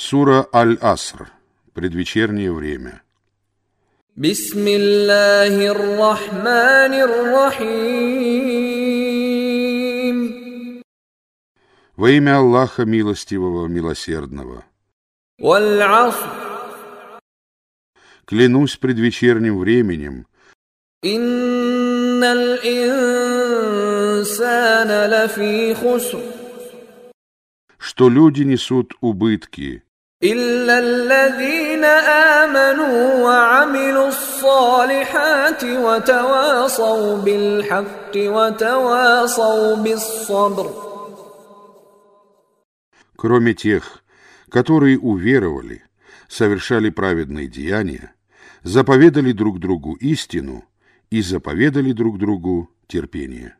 Сура Аль-Аср. Предвечернее время. Бисмиллахир-рахманир-рахим. Во имя Аллаха Милостивого, Милосердного. Клянусь предвечерним временем. Инналь инсана лафи хуср. Что люди несут убытки. إلا الذين آمنوا وعملوا الصالحات وتواصوا بالحق وتواصوا بالصبر кроме тех, которые уверовали, совершали праведные деяния, заповедали друг другу истину и заповедали друг другу терпение.